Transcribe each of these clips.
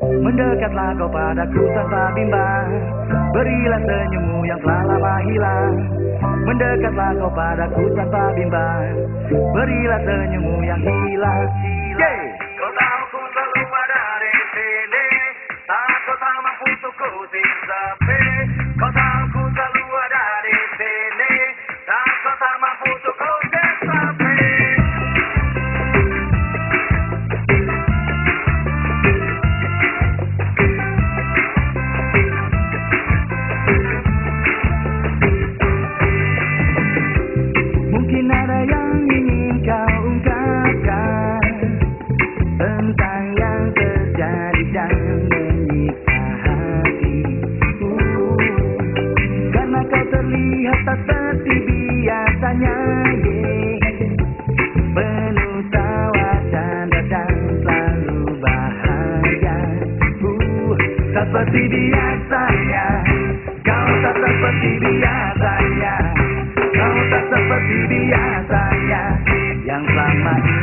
Mendekatlah kau padaku tanpa bimbang Berilah senyummu yang telah lama hilang. Mendekatlah kau padaku tanpa bimbang Berilah senyummu yang hilang. Kau tahu ku sini. Tak kau tak mampu untuk ku Lihat tak seperti biasanya yeah. Penuh tawa canda dan selalu bahagia. Uh, Tak seperti biasanya, Kau tak seperti biasanya, Kau tak seperti biasanya. Yang selama ini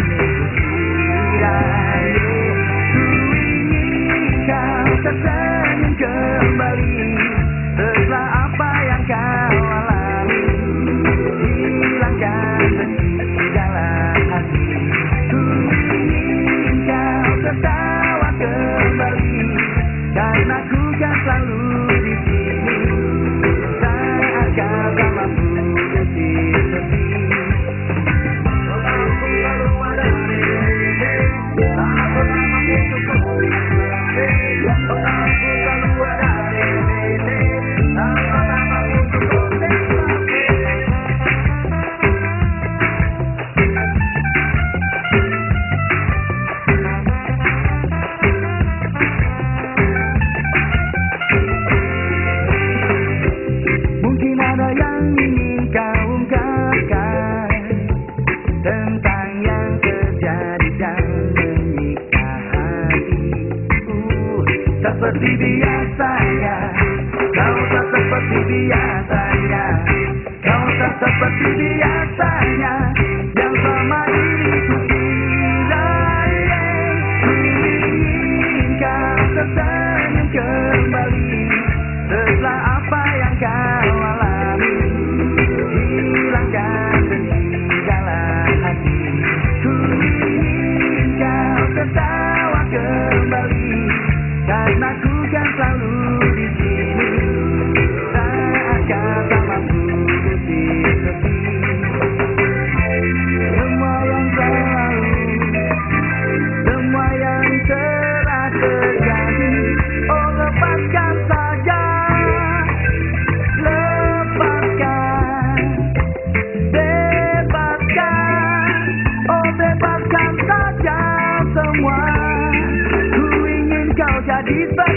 ಸಂಗ tak seperti biasanya. Kau tak seperti biasanya. Kau tak seperti biasanya. He's back.